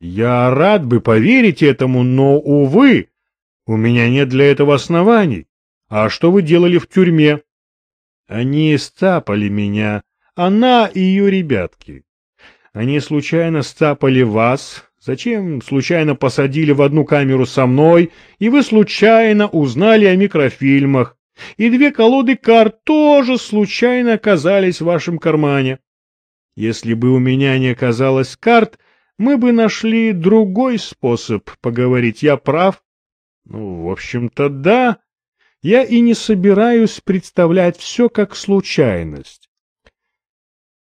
Я рад бы поверить этому, но, увы, у меня нет для этого оснований. А что вы делали в тюрьме? Они стапали меня, она и ее ребятки. Они случайно стапали вас, Зачем случайно посадили в одну камеру со мной, и вы случайно узнали о микрофильмах, и две колоды карт тоже случайно оказались в вашем кармане. Если бы у меня не оказалось карт, мы бы нашли другой способ поговорить. Я прав? Ну, в общем-то, да. Я и не собираюсь представлять все как случайность.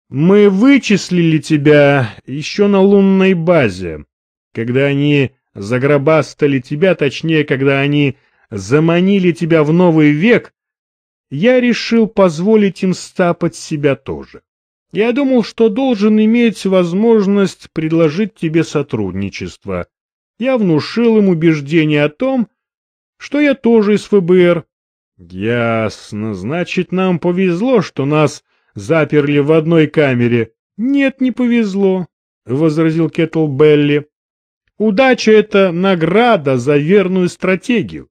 Мы вычислили тебя еще на лунной базе, когда они загробастали тебя, точнее, когда они заманили тебя в новый век, я решил позволить им стапать себя тоже. Я думал, что должен иметь возможность предложить тебе сотрудничество. Я внушил им убеждение о том, что я тоже из ФБР. Ясно, значит, нам повезло, что нас заперли в одной камере. Нет, не повезло, — возразил Кетл Белли. Удача — это награда за верную стратегию.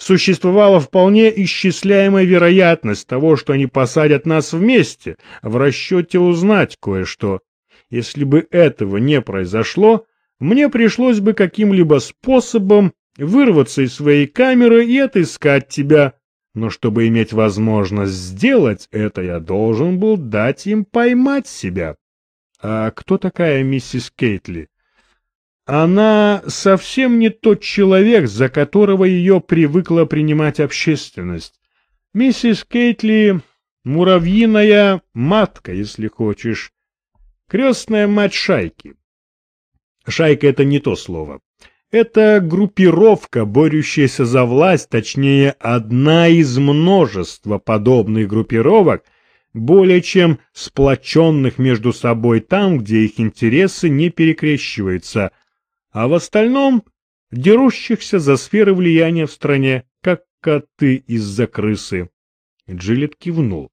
Существовала вполне исчисляемая вероятность того, что они посадят нас вместе, в расчете узнать кое-что. Если бы этого не произошло, мне пришлось бы каким-либо способом вырваться из своей камеры и отыскать тебя, но чтобы иметь возможность сделать это, я должен был дать им поймать себя. А кто такая миссис Кейтли? Она совсем не тот человек, за которого ее привыкла принимать общественность. Миссис Кейтли — муравьиная матка, если хочешь, крестная мать шайки. Шайка — это не то слово. Это группировка, борющаяся за власть, точнее, одна из множества подобных группировок, более чем сплоченных между собой там, где их интересы не перекрещиваются, а в остальном дерущихся за сферы влияния в стране, как коты из-за крысы. Джилет кивнул.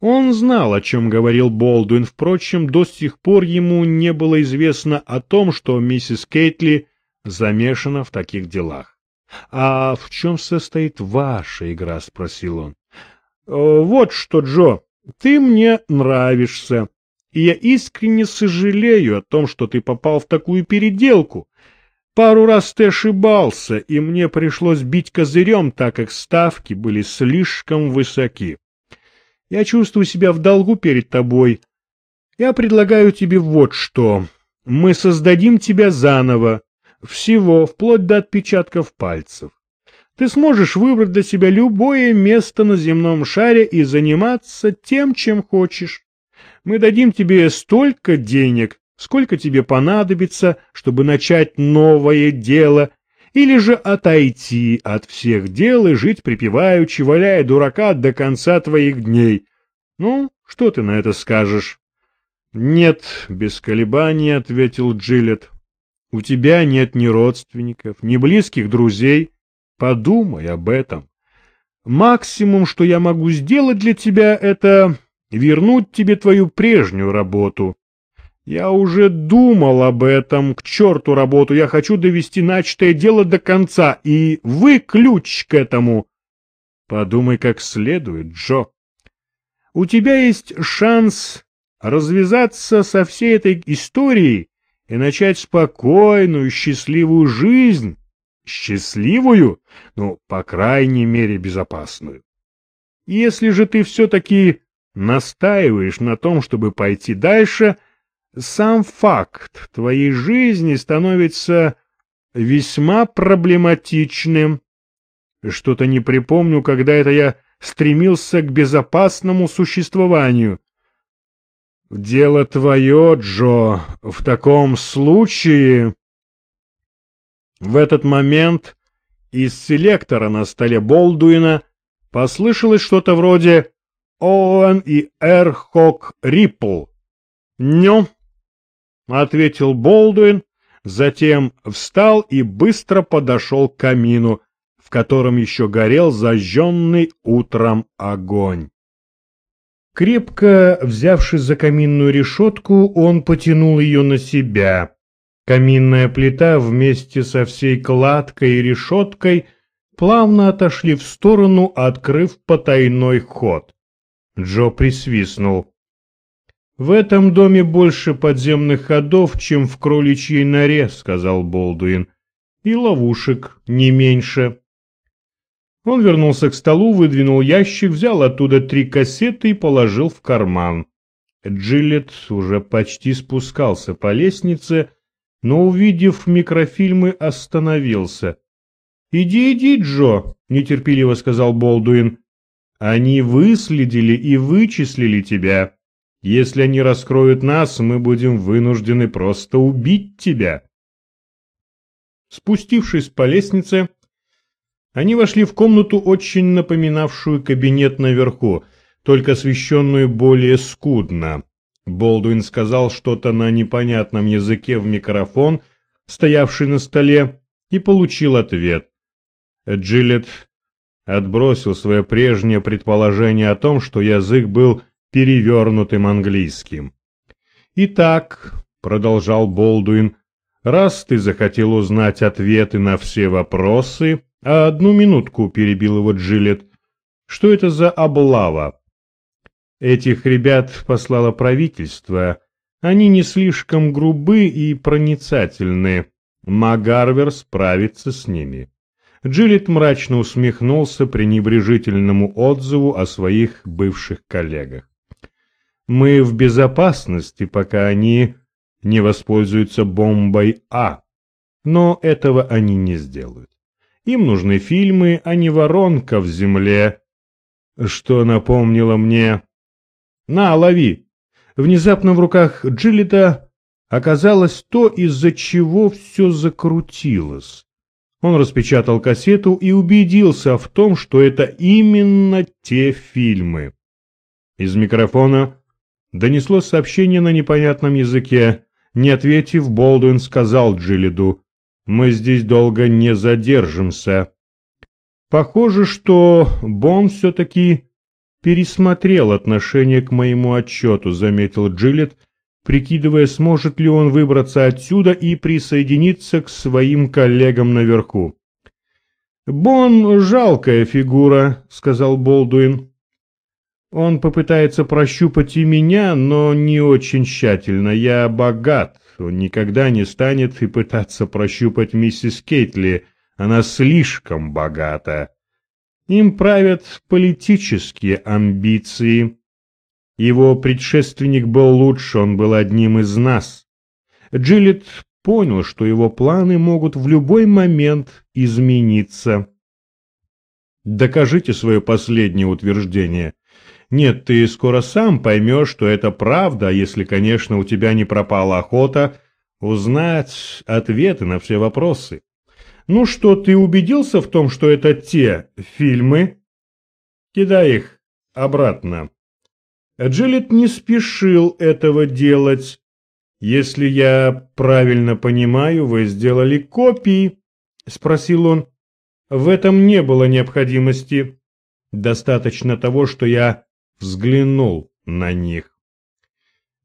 Он знал, о чем говорил Болдуин, впрочем, до сих пор ему не было известно о том, что миссис Кейтли замешана в таких делах. — А в чем состоит ваша игра? — спросил он. — Вот что, Джо, ты мне нравишься, и я искренне сожалею о том, что ты попал в такую переделку. Пару раз ты ошибался, и мне пришлось бить козырем, так как ставки были слишком высоки. Я чувствую себя в долгу перед тобой. Я предлагаю тебе вот что. Мы создадим тебя заново, всего, вплоть до отпечатков пальцев. Ты сможешь выбрать для себя любое место на земном шаре и заниматься тем, чем хочешь. Мы дадим тебе столько денег, сколько тебе понадобится, чтобы начать новое дело, или же отойти от всех дел и жить припеваючи, валяя дурака до конца твоих дней. Ну, что ты на это скажешь? — Нет, — без колебаний ответил Джилет. У тебя нет ни родственников, ни близких друзей. Подумай об этом. Максимум, что я могу сделать для тебя, это вернуть тебе твою прежнюю работу. Я уже думал об этом, к черту работу, я хочу довести начатое дело до конца, и вы ключ к этому. Подумай как следует, Джо. У тебя есть шанс развязаться со всей этой историей и начать спокойную, счастливую жизнь. Счастливую? Ну, по крайней мере, безопасную. Если же ты все-таки настаиваешь на том, чтобы пойти дальше, сам факт твоей жизни становится весьма проблематичным. Что-то не припомню, когда это я стремился к безопасному существованию. Дело твое, Джо, в таком случае... В этот момент из селектора на столе Болдуина послышалось что-то вроде «Оуэн и Эр Хок Риппл». «Нё», — ответил Болдуин, затем встал и быстро подошел к камину, в котором еще горел зажженный утром огонь. Крепко взявшись за каминную решетку, он потянул ее на себя. Каминная плита вместе со всей кладкой и решеткой плавно отошли в сторону, открыв потайной ход. Джо присвистнул. «В этом доме больше подземных ходов, чем в кроличьей норе», — сказал Болдуин. «И ловушек не меньше». Он вернулся к столу, выдвинул ящик, взял оттуда три кассеты и положил в карман. Джилет уже почти спускался по лестнице, но, увидев микрофильмы, остановился. «Иди, иди, Джо», — нетерпеливо сказал Болдуин. «Они выследили и вычислили тебя. Если они раскроют нас, мы будем вынуждены просто убить тебя». Спустившись по лестнице, они вошли в комнату, очень напоминавшую кабинет наверху, только освещенную более скудно. Болдуин сказал что-то на непонятном языке в микрофон, стоявший на столе, и получил ответ. Джилет отбросил свое прежнее предположение о том, что язык был перевернутым английским. «Итак», — продолжал Болдуин, — «раз ты захотел узнать ответы на все вопросы...» «А одну минутку», — перебил его Джилет, — «что это за облава?» Этих ребят послало правительство. Они не слишком грубы и проницательны. Магарвер справится с ними. Джилет мрачно усмехнулся пренебрежительному отзыву о своих бывших коллегах. «Мы в безопасности, пока они не воспользуются бомбой А, но этого они не сделают. Им нужны фильмы, а не воронка в земле, что напомнило мне «На, лови!» Внезапно в руках Джилета оказалось то, из-за чего все закрутилось. Он распечатал кассету и убедился в том, что это именно те фильмы. Из микрофона донеслось сообщение на непонятном языке. Не ответив, Болдуин сказал Джилиду, «Мы здесь долго не задержимся». Похоже, что Бон все-таки пересмотрел отношение к моему отчету, заметил Джилет, прикидывая, сможет ли он выбраться отсюда и присоединиться к своим коллегам наверху. «Бон — жалкая фигура», — сказал Болдуин. «Он попытается прощупать и меня, но не очень тщательно. Я богат, он никогда не станет и пытаться прощупать миссис Кейтли. Она слишком богата. Им правят политические амбиции. Его предшественник был лучше, он был одним из нас. Джилет понял, что его планы могут в любой момент измениться. Докажите свое последнее утверждение. Нет, ты скоро сам поймешь, что это правда, если, конечно, у тебя не пропала охота узнать ответы на все вопросы. Ну что, ты убедился в том, что это те фильмы? Кидай их обратно. Джилет не спешил этого делать. Если я правильно понимаю, вы сделали копии? Спросил он. В этом не было необходимости. Достаточно того, что я взглянул на них.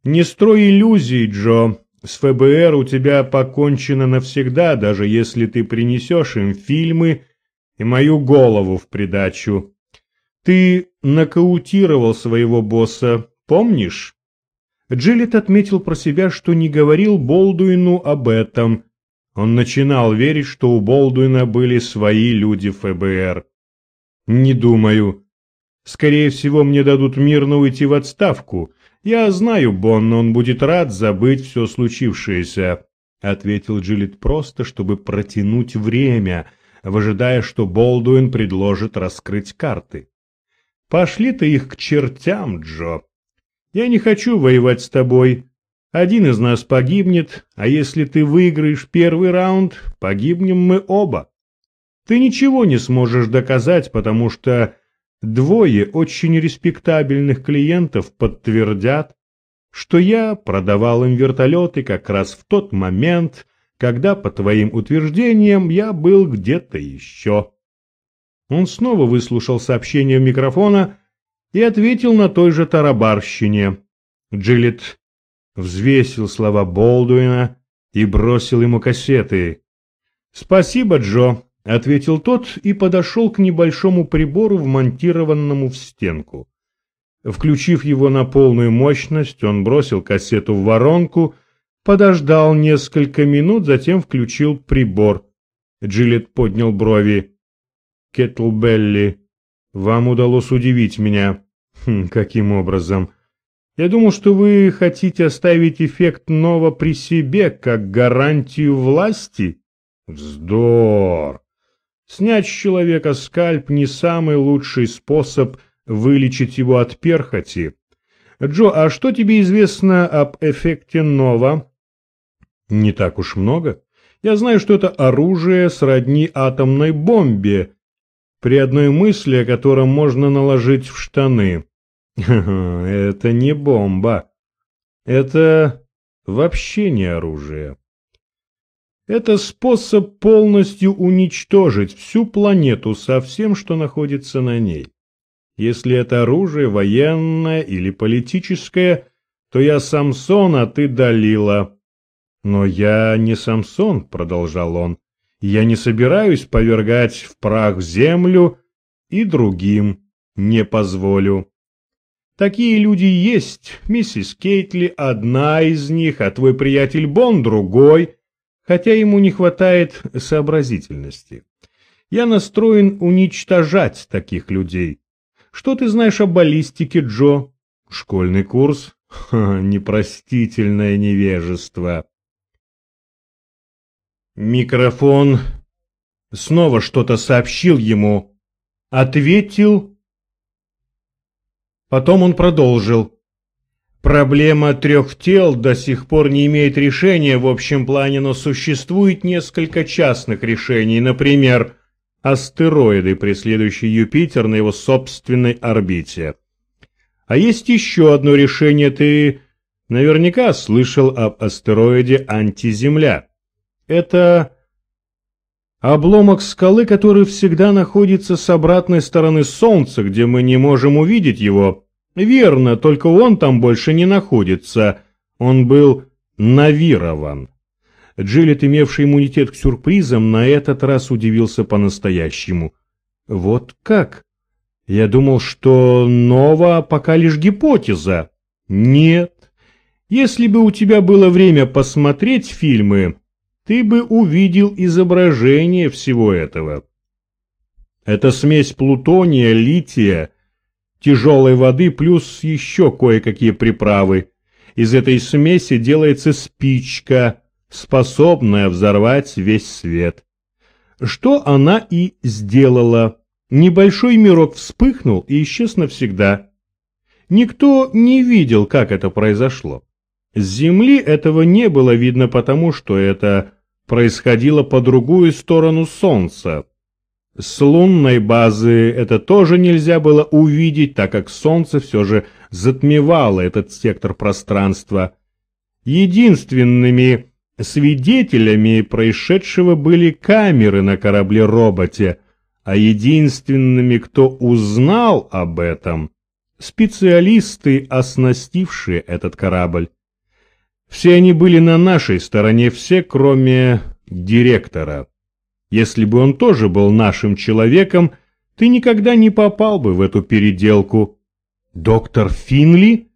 Не строй иллюзий, Джо. С ФБР у тебя покончено навсегда, даже если ты принесешь им фильмы и мою голову в придачу. Ты нокаутировал своего босса, помнишь? Джилет отметил про себя, что не говорил Болдуину об этом. Он начинал верить, что у Болдуина были свои люди ФБР. Не думаю. Скорее всего, мне дадут мирно уйти в отставку, «Я знаю Бонна, он будет рад забыть все случившееся», — ответил Джилет просто, чтобы протянуть время, выжидая, что Болдуин предложит раскрыть карты. «Пошли ты их к чертям, Джо. Я не хочу воевать с тобой. Один из нас погибнет, а если ты выиграешь первый раунд, погибнем мы оба. Ты ничего не сможешь доказать, потому что Двое очень респектабельных клиентов подтвердят, что я продавал им вертолеты как раз в тот момент, когда, по твоим утверждениям, я был где-то еще. Он снова выслушал сообщение микрофона и ответил на той же тарабарщине. Джилет взвесил слова Болдуина, и бросил ему кассеты. «Спасибо, Джо», — ответил тот и подошел к небольшому прибору, вмонтированному в стенку. Включив его на полную мощность, он бросил кассету в воронку, подождал несколько минут, затем включил прибор. Джилет поднял брови. «Кеттлбелли, вам удалось удивить меня». Хм, «Каким образом?» «Я думал, что вы хотите оставить эффект Нова при себе, как гарантию власти?» «Вздор!» Снять с человека скальп не самый лучший способ вылечить его от перхоти. Джо, а что тебе известно об эффекте Нова? Не так уж много. Я знаю, что это оружие сродни атомной бомбе, при одной мысли о котором можно наложить в штаны. Это не бомба. Это вообще не оружие. Это способ полностью уничтожить всю планету со всем, что находится на ней. Если это оружие военное или политическое, то я Самсон, а ты Далила. Но я не Самсон, продолжал он. Я не собираюсь повергать в прах землю и другим не позволю. Такие люди есть, миссис Кейтли одна из них, а твой приятель Бон другой, хотя ему не хватает сообразительности. Я настроен уничтожать таких людей. Что ты знаешь о баллистике, Джо? Школьный курс? Ха, непростительное невежество. Микрофон снова что-то сообщил ему. Ответил. Потом он продолжил. Проблема трех тел до сих пор не имеет решения в общем плане, но существует несколько частных решений. Например, астероиды, преследующие Юпитер на его собственной орбите. А есть еще одно решение, ты наверняка слышал об астероиде Антиземля. Это обломок скалы, который всегда находится с обратной стороны Солнца, где мы не можем увидеть его. Верно, только он там больше не находится. Он был навирован. Джилет, имевший иммунитет к сюрпризам, на этот раз удивился по-настоящему. «Вот как? Я думал, что Нова пока лишь гипотеза». «Нет. Если бы у тебя было время посмотреть фильмы, ты бы увидел изображение всего этого». Это смесь плутония, лития, тяжелой воды плюс еще кое-какие приправы. Из этой смеси делается спичка – способная взорвать весь свет. Что она и сделала. Небольшой мирок вспыхнул и исчез навсегда. Никто не видел, как это произошло. С Земли этого не было видно потому, что это происходило по другую сторону Солнца. С лунной базы это тоже нельзя было увидеть, так как Солнце все же затмевало этот сектор пространства. Единственными Свидетелями происшедшего были камеры на корабле-роботе, а единственными, кто узнал об этом, специалисты, оснастившие этот корабль. Все они были на нашей стороне, все, кроме директора. Если бы он тоже был нашим человеком, ты никогда не попал бы в эту переделку. Доктор Финли?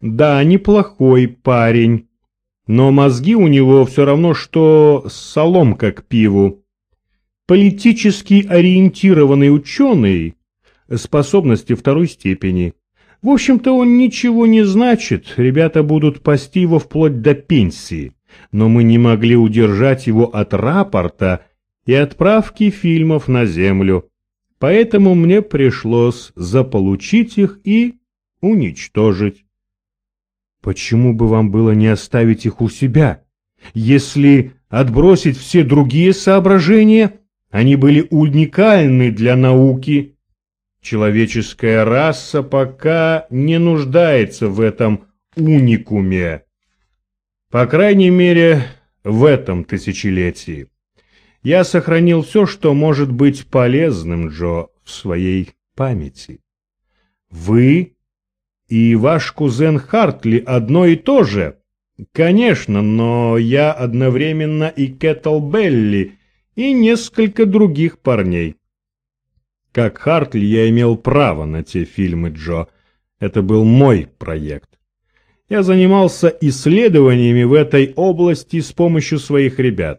Да, неплохой парень но мозги у него все равно, что соломка к пиву. Политически ориентированный ученый, способности второй степени. В общем-то, он ничего не значит, ребята будут пасти его вплоть до пенсии. Но мы не могли удержать его от рапорта и отправки фильмов на Землю. Поэтому мне пришлось заполучить их и уничтожить. Почему бы вам было не оставить их у себя? Если отбросить все другие соображения, они были уникальны для науки. Человеческая раса пока не нуждается в этом уникуме. По крайней мере, в этом тысячелетии. Я сохранил все, что может быть полезным, Джо, в своей памяти. Вы и ваш кузен Хартли одно и то же. Конечно, но я одновременно и Кэттл Белли, и несколько других парней. Как Хартли я имел право на те фильмы, Джо. Это был мой проект. Я занимался исследованиями в этой области с помощью своих ребят.